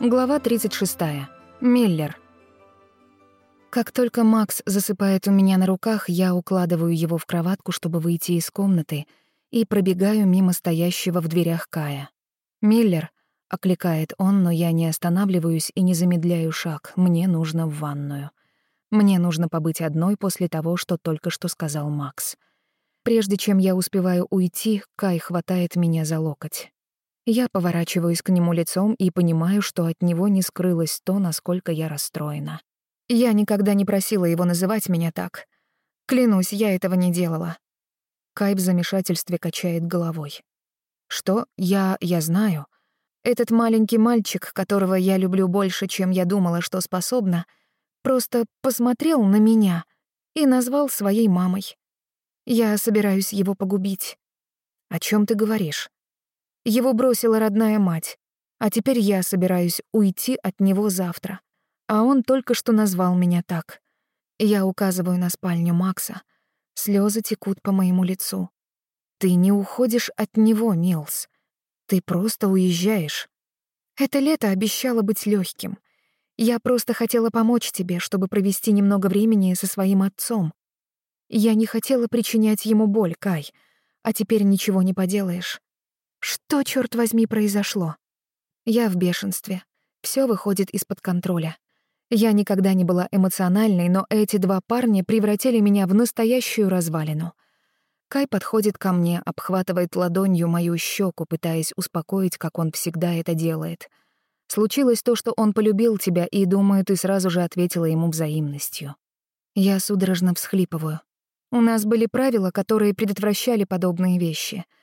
Глава 36. Миллер. Как только Макс засыпает у меня на руках, я укладываю его в кроватку, чтобы выйти из комнаты, и пробегаю мимо стоящего в дверях Кая. «Миллер», — окликает он, но я не останавливаюсь и не замедляю шаг, мне нужно в ванную. Мне нужно побыть одной после того, что только что сказал Макс. Прежде чем я успеваю уйти, Кай хватает меня за локоть. Я поворачиваюсь к нему лицом и понимаю, что от него не скрылось то, насколько я расстроена. Я никогда не просила его называть меня так. Клянусь, я этого не делала. Кай в замешательстве качает головой. Что? Я... я знаю. Этот маленький мальчик, которого я люблю больше, чем я думала, что способна, просто посмотрел на меня и назвал своей мамой. Я собираюсь его погубить. О чем ты говоришь? Его бросила родная мать. А теперь я собираюсь уйти от него завтра. А он только что назвал меня так. Я указываю на спальню Макса. Слезы текут по моему лицу. Ты не уходишь от него, Милс. Ты просто уезжаешь. Это лето обещало быть легким. Я просто хотела помочь тебе, чтобы провести немного времени со своим отцом. Я не хотела причинять ему боль, Кай, а теперь ничего не поделаешь. Что, черт возьми, произошло? Я в бешенстве. Все выходит из-под контроля. Я никогда не была эмоциональной, но эти два парня превратили меня в настоящую развалину. Кай подходит ко мне, обхватывает ладонью мою щеку, пытаясь успокоить, как он всегда это делает. Случилось то, что он полюбил тебя, и, думаю, ты сразу же ответила ему взаимностью. Я судорожно всхлипываю. У нас были правила, которые предотвращали подобные вещи —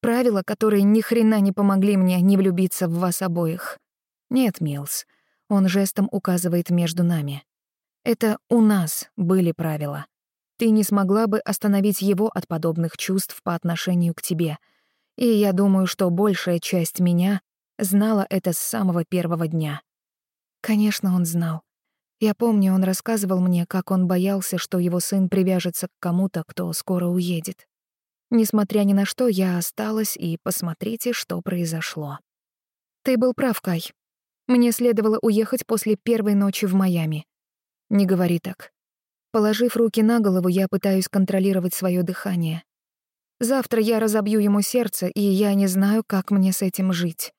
Правила, которые ни хрена не помогли мне не влюбиться в вас обоих. Нет, Милс. Он жестом указывает между нами. Это у нас были правила. Ты не смогла бы остановить его от подобных чувств по отношению к тебе. И я думаю, что большая часть меня знала это с самого первого дня. Конечно, он знал. Я помню, он рассказывал мне, как он боялся, что его сын привяжется к кому-то, кто скоро уедет. Несмотря ни на что, я осталась, и посмотрите, что произошло. Ты был прав, Кай. Мне следовало уехать после первой ночи в Майами. Не говори так. Положив руки на голову, я пытаюсь контролировать свое дыхание. Завтра я разобью ему сердце, и я не знаю, как мне с этим жить.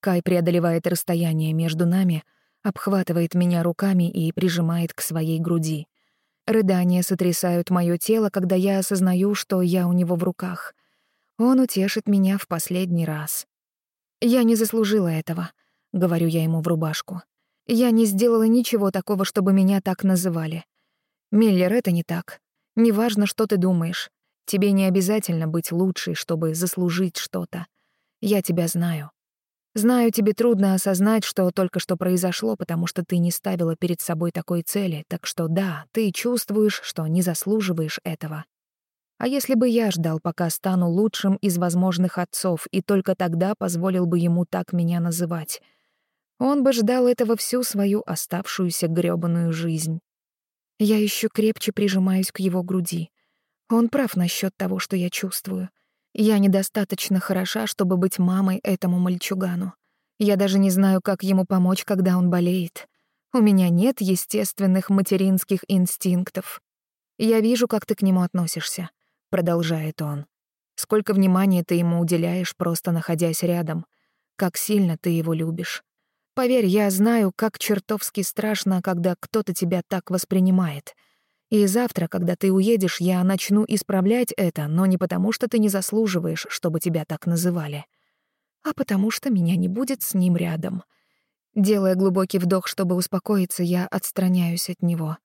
Кай преодолевает расстояние между нами, обхватывает меня руками и прижимает к своей груди. Рыдания сотрясают моё тело, когда я осознаю, что я у него в руках. Он утешит меня в последний раз. «Я не заслужила этого», — говорю я ему в рубашку. «Я не сделала ничего такого, чтобы меня так называли. Миллер, это не так. Неважно, что ты думаешь. Тебе не обязательно быть лучшей, чтобы заслужить что-то. Я тебя знаю. Знаю, тебе трудно осознать, что только что произошло, потому что ты не ставила перед собой такой цели, так что да, ты чувствуешь, что не заслуживаешь этого. А если бы я ждал, пока стану лучшим из возможных отцов, и только тогда позволил бы ему так меня называть? Он бы ждал этого всю свою оставшуюся грёбаную жизнь. Я еще крепче прижимаюсь к его груди. Он прав насчет того, что я чувствую — я недостаточно хороша, чтобы быть мамой этому мальчугану. Я даже не знаю, как ему помочь, когда он болеет. У меня нет естественных материнских инстинктов. Я вижу, как ты к нему относишься, — продолжает он. Сколько внимания ты ему уделяешь, просто находясь рядом. Как сильно ты его любишь. Поверь, я знаю, как чертовски страшно, когда кто-то тебя так воспринимает — и завтра, когда ты уедешь, я начну исправлять это, но не потому, что ты не заслуживаешь, чтобы тебя так называли, а потому что меня не будет с ним рядом. Делая глубокий вдох, чтобы успокоиться, я отстраняюсь от него.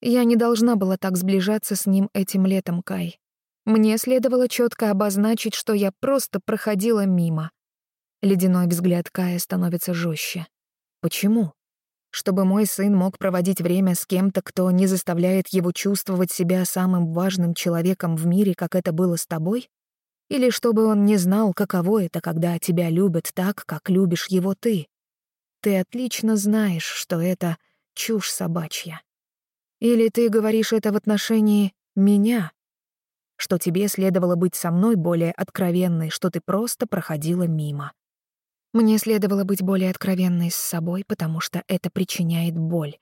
Я не должна была так сближаться с ним этим летом, Кай. Мне следовало четко обозначить, что я просто проходила мимо. Ледяной взгляд Кая становится жестче. Почему? чтобы мой сын мог проводить время с кем-то, кто не заставляет его чувствовать себя самым важным человеком в мире, как это было с тобой? Или чтобы он не знал, каково это, когда тебя любят так, как любишь его ты? Ты отлично знаешь, что это чушь собачья. Или ты говоришь это в отношении меня, что тебе следовало быть со мной более откровенной, что ты просто проходила мимо. Мне следовало быть более откровенной с собой, потому что это причиняет боль.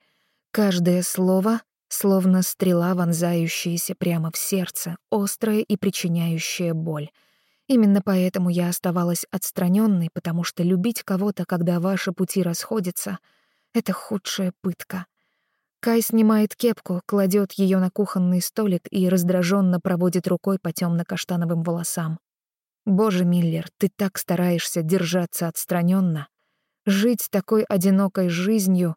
Каждое слово словно стрела, вонзающаяся прямо в сердце, острая и причиняющая боль. Именно поэтому я оставалась отстраненной, потому что любить кого-то, когда ваши пути расходятся, — это худшая пытка. Кай снимает кепку, кладет ее на кухонный столик и раздраженно проводит рукой по темно-каштановым волосам. Боже, Миллер, ты так стараешься держаться отстраненно, жить такой одинокой жизнью.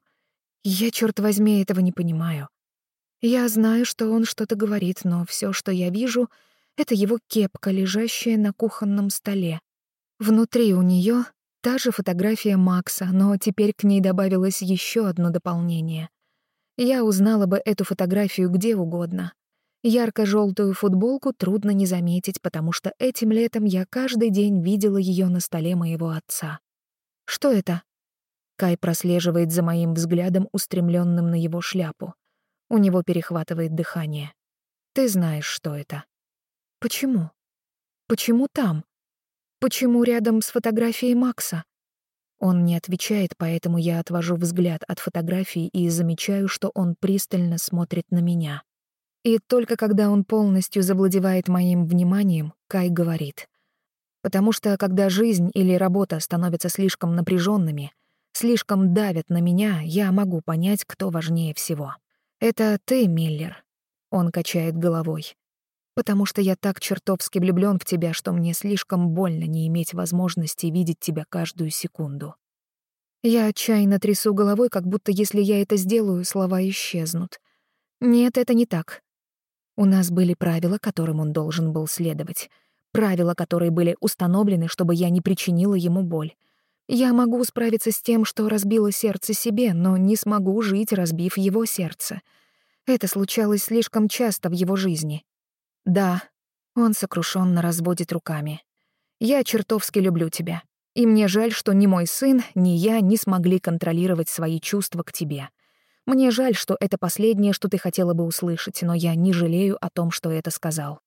Я, черт возьми, этого не понимаю. Я знаю, что он что-то говорит, но все, что я вижу, это его кепка, лежащая на кухонном столе. Внутри у нее та же фотография Макса, но теперь к ней добавилось еще одно дополнение. Я узнала бы эту фотографию где угодно, Ярко-желтую футболку трудно не заметить, потому что этим летом я каждый день видела ее на столе моего отца. «Что это?» Кай прослеживает за моим взглядом, устремленным на его шляпу. У него перехватывает дыхание. «Ты знаешь, что это». «Почему? Почему там? Почему рядом с фотографией Макса?» Он не отвечает, поэтому я отвожу взгляд от фотографии и замечаю, что он пристально смотрит на меня. И только когда он полностью завладевает моим вниманием, Кай говорит. Потому что когда жизнь или работа становятся слишком напряженными, слишком давят на меня, я могу понять, кто важнее всего. «Это ты, Миллер», — он качает головой. «Потому что я так чертовски влюблен в тебя, что мне слишком больно не иметь возможности видеть тебя каждую секунду». Я отчаянно трясу головой, как будто если я это сделаю, слова исчезнут. Нет, это не так. У нас были правила, которым он должен был следовать. Правила, которые были установлены, чтобы я не причинила ему боль. Я могу справиться с тем, что разбило сердце себе, но не смогу жить, разбив его сердце. Это случалось слишком часто в его жизни. Да, он сокрушенно разводит руками. Я чертовски люблю тебя. И мне жаль, что ни мой сын, ни я не смогли контролировать свои чувства к тебе. Мне жаль, что это последнее, что ты хотела бы услышать, но я не жалею о том, что это сказал.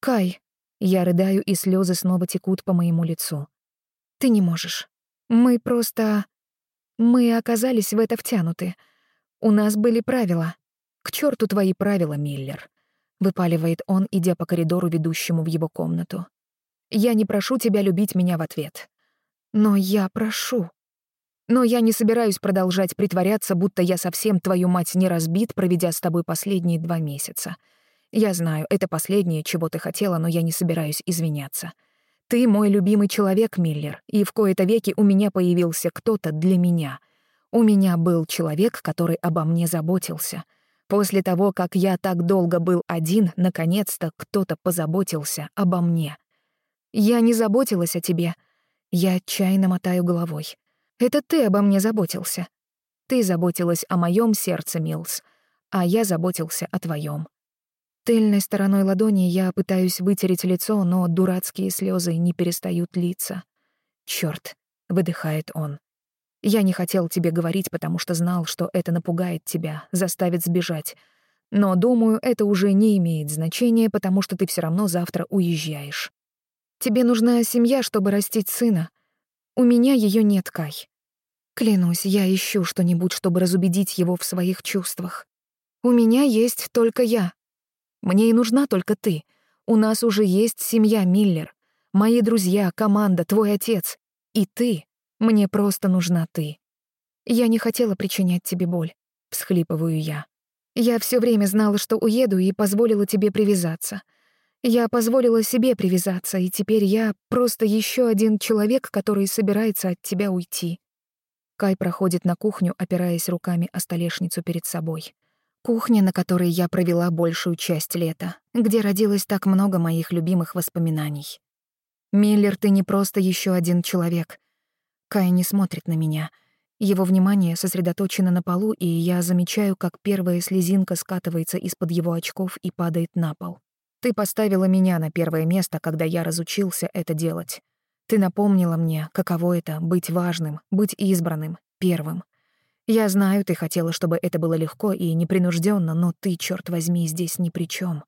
Кай, я рыдаю, и слезы снова текут по моему лицу. Ты не можешь. Мы просто... Мы оказались в это втянуты. У нас были правила. К черту твои правила, Миллер. Выпаливает он, идя по коридору, ведущему в его комнату. Я не прошу тебя любить меня в ответ. Но я прошу. Но я не собираюсь продолжать притворяться, будто я совсем твою мать не разбит, проведя с тобой последние два месяца. Я знаю, это последнее, чего ты хотела, но я не собираюсь извиняться. Ты мой любимый человек, Миллер, и в кои-то веки у меня появился кто-то для меня. У меня был человек, который обо мне заботился. После того, как я так долго был один, наконец-то кто-то позаботился обо мне. Я не заботилась о тебе. Я отчаянно мотаю головой. Это ты обо мне заботился. Ты заботилась о моем сердце, Милс, а я заботился о твоем. Тыльной стороной ладони я пытаюсь вытереть лицо, но дурацкие слезы не перестают литься. Черт, выдыхает он. Я не хотел тебе говорить, потому что знал, что это напугает тебя, заставит сбежать. Но, думаю, это уже не имеет значения, потому что ты все равно завтра уезжаешь. Тебе нужна семья, чтобы растить сына. У меня ее нет, Кай. Клянусь, я ищу что-нибудь, чтобы разубедить его в своих чувствах. У меня есть только я. Мне и нужна только ты. У нас уже есть семья, Миллер. Мои друзья, команда, твой отец. И ты. Мне просто нужна ты. Я не хотела причинять тебе боль, всхлипываю я. Я все время знала, что уеду, и позволила тебе привязаться — я позволила себе привязаться, и теперь я просто еще один человек, который собирается от тебя уйти. Кай проходит на кухню, опираясь руками о столешницу перед собой. Кухня, на которой я провела большую часть лета, где родилось так много моих любимых воспоминаний. «Миллер, ты не просто еще один человек». Кай не смотрит на меня. Его внимание сосредоточено на полу, и я замечаю, как первая слезинка скатывается из-под его очков и падает на пол. Ты поставила меня на первое место, когда я разучился это делать. Ты напомнила мне, каково это — быть важным, быть избранным, первым. Я знаю, ты хотела, чтобы это было легко и непринужденно, но ты, черт возьми, здесь ни при чем.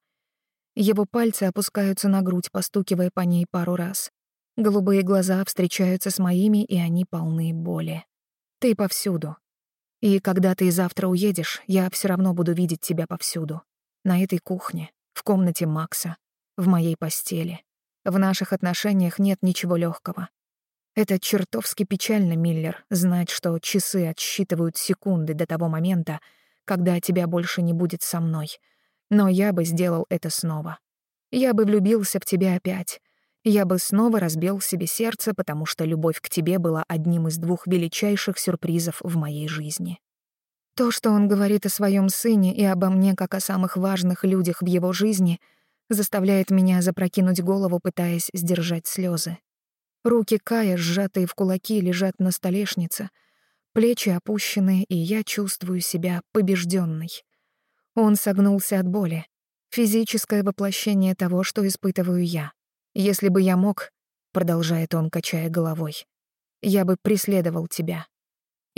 Его пальцы опускаются на грудь, постукивая по ней пару раз. Голубые глаза встречаются с моими, и они полны боли. Ты повсюду. И когда ты завтра уедешь, я все равно буду видеть тебя повсюду. На этой кухне, в комнате Макса, в моей постели. В наших отношениях нет ничего легкого. Это чертовски печально, Миллер, знать, что часы отсчитывают секунды до того момента, когда тебя больше не будет со мной. Но я бы сделал это снова. Я бы влюбился в тебя опять. Я бы снова разбил себе сердце, потому что любовь к тебе была одним из двух величайших сюрпризов в моей жизни. То, что он говорит о своем сыне и обо мне как о самых важных людях в его жизни, заставляет меня запрокинуть голову, пытаясь сдержать слезы. Руки Кая, сжатые в кулаки, лежат на столешнице, плечи опущены, и я чувствую себя побежденной. Он согнулся от боли, физическое воплощение того, что испытываю я. Если бы я мог, продолжает он, качая головой, я бы преследовал тебя.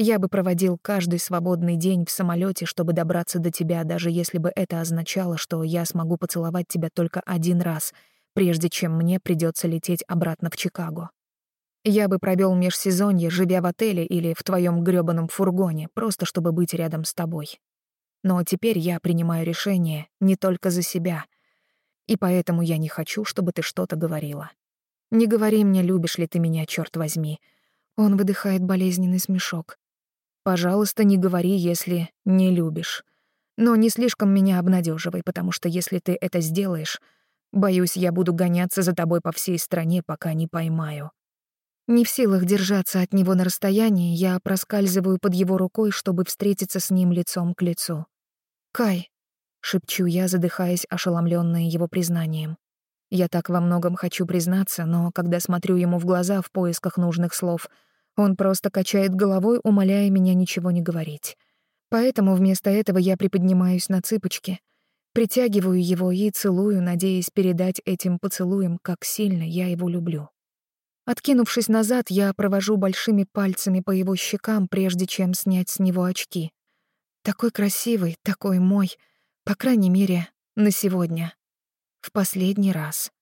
Я бы проводил каждый свободный день в самолете, чтобы добраться до тебя, даже если бы это означало, что я смогу поцеловать тебя только один раз, прежде чем мне придется лететь обратно в Чикаго. Я бы провел межсезонье, живя в отеле или в твоем грёбаном фургоне, просто чтобы быть рядом с тобой. Но теперь я принимаю решение не только за себя. И поэтому я не хочу, чтобы ты что-то говорила. Не говори мне, любишь ли ты меня, черт возьми. Он выдыхает болезненный смешок. Пожалуйста, не говори, если не любишь. Но не слишком меня обнадеживай, потому что если ты это сделаешь, боюсь, я буду гоняться за тобой по всей стране, пока не поймаю. Не в силах держаться от него на расстоянии, я проскальзываю под его рукой, чтобы встретиться с ним лицом к лицу. «Кай», — шепчу я, задыхаясь, ошеломленная его признанием. «Я так во многом хочу признаться, но когда смотрю ему в глаза в поисках нужных слов — он просто качает головой, умоляя меня ничего не говорить. Поэтому вместо этого я приподнимаюсь на цыпочки, притягиваю его и целую, надеясь передать этим поцелуем, как сильно я его люблю. Откинувшись назад, я провожу большими пальцами по его щекам, прежде чем снять с него очки. Такой красивый, такой мой, по крайней мере, на сегодня. В последний раз.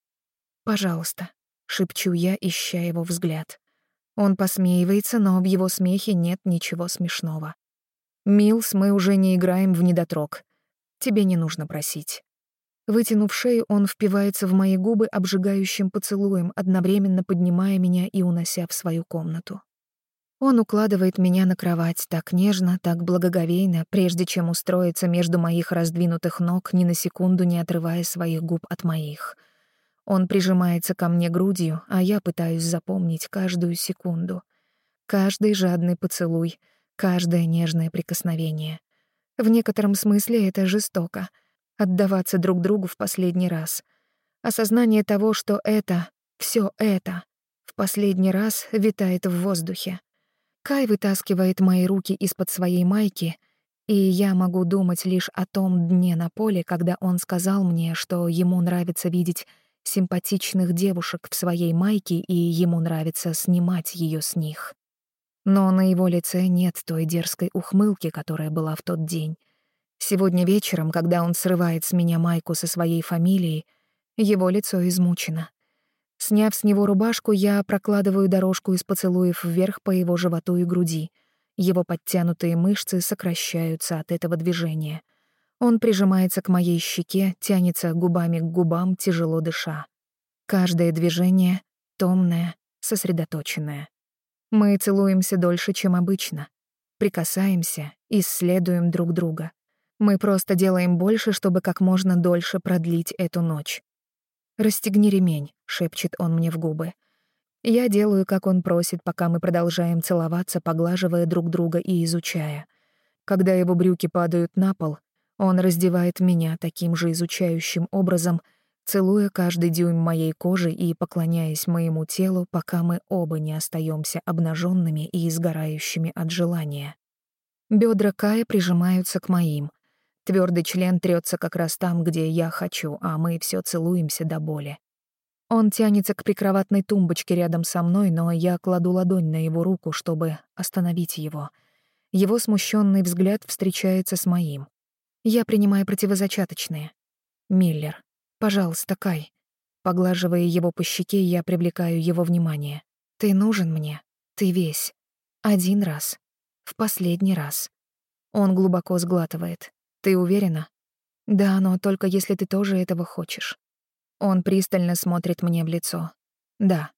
«Пожалуйста», — шепчу я, ища его взгляд. Он посмеивается, но в его смехе нет ничего смешного. «Милс, мы уже не играем в недотрог. Тебе не нужно просить». Вытянув шею, он впивается в мои губы обжигающим поцелуем, одновременно поднимая меня и унося в свою комнату. Он укладывает меня на кровать так нежно, так благоговейно, прежде чем устроиться между моих раздвинутых ног, ни на секунду не отрывая своих губ от моих — он прижимается ко мне грудью, а я пытаюсь запомнить каждую секунду. Каждый жадный поцелуй, каждое нежное прикосновение. В некотором смысле это жестоко — отдаваться друг другу в последний раз. Осознание того, что это, все это, в последний раз витает в воздухе. Кай вытаскивает мои руки из-под своей майки, и я могу думать лишь о том дне на поле, когда он сказал мне, что ему нравится видеть симпатичных девушек в своей майке, и ему нравится снимать ее с них. Но на его лице нет той дерзкой ухмылки, которая была в тот день. Сегодня вечером, когда он срывает с меня майку со своей фамилией, его лицо измучено. Сняв с него рубашку, я прокладываю дорожку из поцелуев вверх по его животу и груди. Его подтянутые мышцы сокращаются от этого движения — он прижимается к моей щеке, тянется губами к губам, тяжело дыша. Каждое движение — томное, сосредоточенное. Мы целуемся дольше, чем обычно. Прикасаемся, исследуем друг друга. Мы просто делаем больше, чтобы как можно дольше продлить эту ночь. «Расстегни ремень», — шепчет он мне в губы. Я делаю, как он просит, пока мы продолжаем целоваться, поглаживая друг друга и изучая. Когда его брюки падают на пол, он раздевает меня таким же изучающим образом, целуя каждый дюйм моей кожи и поклоняясь моему телу, пока мы оба не остаемся обнаженными и изгорающими от желания. Бедра Кая прижимаются к моим. Твердый член трется как раз там, где я хочу, а мы все целуемся до боли. Он тянется к прикроватной тумбочке рядом со мной, но я кладу ладонь на его руку, чтобы остановить его. Его смущенный взгляд встречается с моим. Я принимаю противозачаточные. Миллер. Пожалуйста, Кай. Поглаживая его по щеке, я привлекаю его внимание. Ты нужен мне. Ты весь. Один раз. В последний раз. Он глубоко сглатывает. Ты уверена? Да, но только если ты тоже этого хочешь. Он пристально смотрит мне в лицо. Да.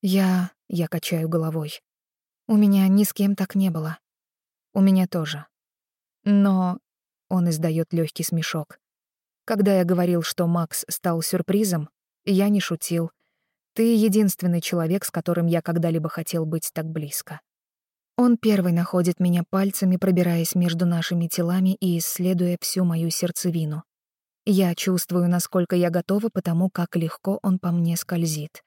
Я... Я качаю головой. У меня ни с кем так не было. У меня тоже. Но он издает легкий смешок. Когда я говорил, что Макс стал сюрпризом, я не шутил. Ты единственный человек, с которым я когда-либо хотел быть так близко. Он первый находит меня пальцами, пробираясь между нашими телами и исследуя всю мою сердцевину. Я чувствую, насколько я готова, потому как легко он по мне скользит.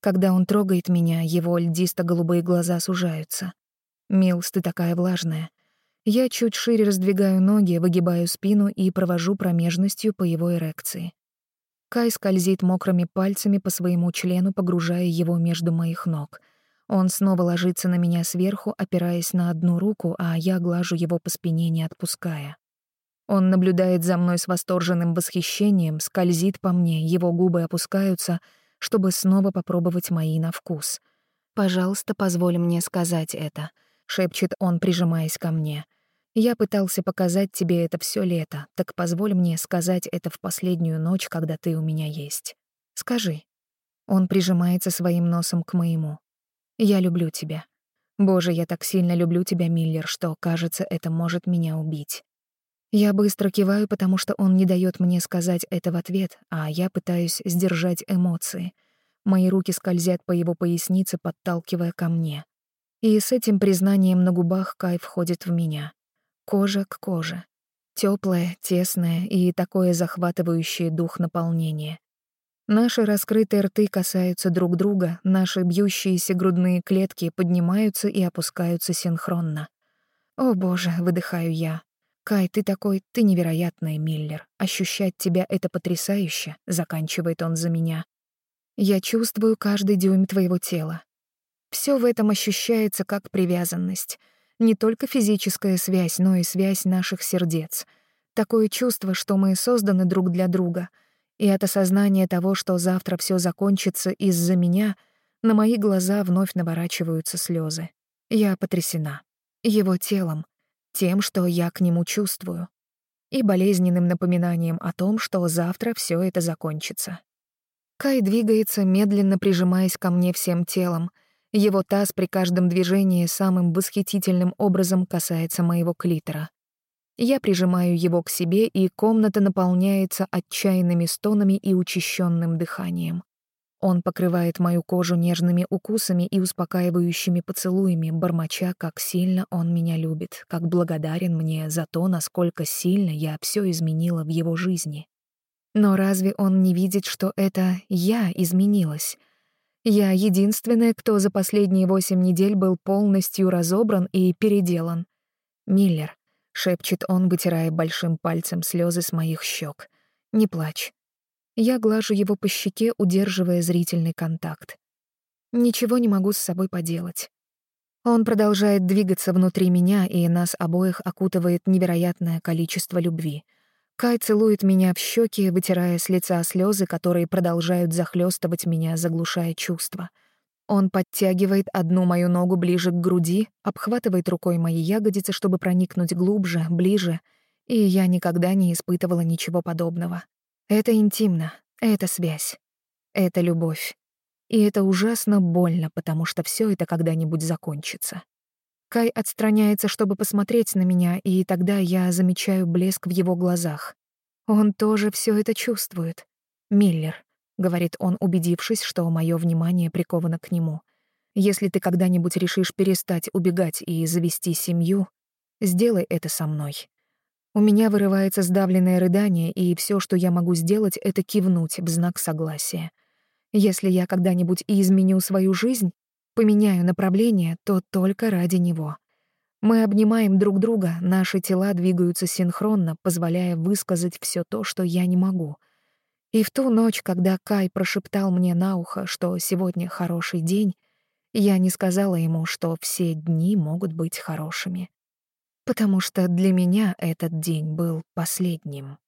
Когда он трогает меня, его льдисто-голубые глаза сужаются. «Милс, ты такая влажная. Я чуть шире раздвигаю ноги, выгибаю спину и провожу промежностью по его эрекции. Кай скользит мокрыми пальцами по своему члену, погружая его между моих ног. Он снова ложится на меня сверху, опираясь на одну руку, а я глажу его по спине, не отпуская. Он наблюдает за мной с восторженным восхищением, скользит по мне, его губы опускаются, чтобы снова попробовать мои на вкус. «Пожалуйста, позволь мне сказать это», — шепчет он, прижимаясь ко мне. — я пытался показать тебе это все лето, так позволь мне сказать это в последнюю ночь, когда ты у меня есть. Скажи. Он прижимается своим носом к моему. Я люблю тебя. Боже, я так сильно люблю тебя, Миллер, что, кажется, это может меня убить. Я быстро киваю, потому что он не дает мне сказать это в ответ, а я пытаюсь сдержать эмоции. Мои руки скользят по его пояснице, подталкивая ко мне. И с этим признанием на губах Кай входит в меня. Кожа к коже. Теплое, тесное и такое захватывающее дух наполнение. Наши раскрытые рты касаются друг друга, наши бьющиеся грудные клетки поднимаются и опускаются синхронно. «О, Боже!» — выдыхаю я. «Кай, ты такой, ты невероятный, Миллер. Ощущать тебя — это потрясающе», — заканчивает он за меня. «Я чувствую каждый дюйм твоего тела. Все в этом ощущается как привязанность». Не только физическая связь, но и связь наших сердец. Такое чувство, что мы созданы друг для друга. И от осознания того, что завтра все закончится из-за меня, на мои глаза вновь наворачиваются слезы. Я потрясена. Его телом. Тем, что я к нему чувствую. И болезненным напоминанием о том, что завтра все это закончится. Кай двигается, медленно прижимаясь ко мне всем телом — его таз при каждом движении самым восхитительным образом касается моего клитора. Я прижимаю его к себе, и комната наполняется отчаянными стонами и учащенным дыханием. Он покрывает мою кожу нежными укусами и успокаивающими поцелуями, бормоча, как сильно он меня любит, как благодарен мне за то, насколько сильно я все изменила в его жизни. Но разве он не видит, что это я изменилась? Я единственная, кто за последние восемь недель был полностью разобран и переделан. «Миллер», — шепчет он, вытирая большим пальцем слезы с моих щек. «Не плачь». Я глажу его по щеке, удерживая зрительный контакт. Ничего не могу с собой поделать. Он продолжает двигаться внутри меня, и нас обоих окутывает невероятное количество любви — Кай целует меня в щеки, вытирая с лица слезы, которые продолжают захлестывать меня, заглушая чувства. Он подтягивает одну мою ногу ближе к груди, обхватывает рукой мои ягодицы, чтобы проникнуть глубже, ближе, и я никогда не испытывала ничего подобного. Это интимно, это связь, это любовь. И это ужасно больно, потому что все это когда-нибудь закончится. Кай отстраняется, чтобы посмотреть на меня, и тогда я замечаю блеск в его глазах. Он тоже все это чувствует. «Миллер», — говорит он, убедившись, что мое внимание приковано к нему. «Если ты когда-нибудь решишь перестать убегать и завести семью, сделай это со мной». У меня вырывается сдавленное рыдание, и все, что я могу сделать, это кивнуть в знак согласия. Если я когда-нибудь и изменю свою жизнь, поменяю направление, то только ради него. Мы обнимаем друг друга, наши тела двигаются синхронно, позволяя высказать все то, что я не могу. И в ту ночь, когда Кай прошептал мне на ухо, что сегодня хороший день, я не сказала ему, что все дни могут быть хорошими. Потому что для меня этот день был последним.